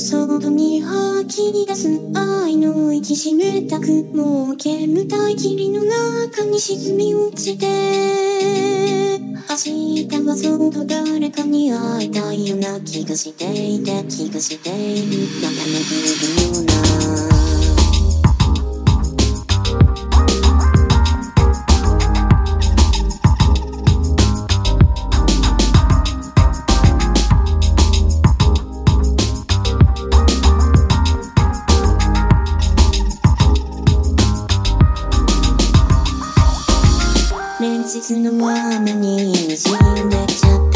外に吐き出す愛の息しめたくもう煙たい霧の中に沈み落ちて明日はそうと誰かに会いたいような気がしていて気がしている。また巡るような連日の雨に滲んでちゃった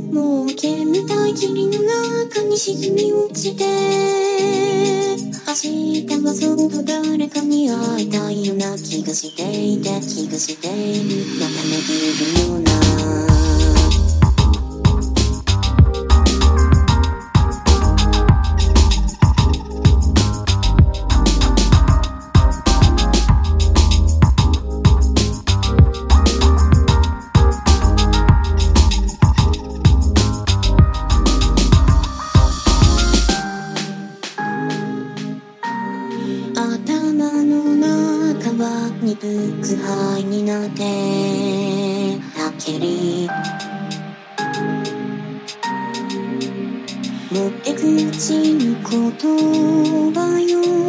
もう煙たい霧の中に沈み落ちて明日はそっと誰かに会いたいような気がしていて気がしている。また巡るようなは鈍く灰になってたきり。持ってくうちに言葉よ。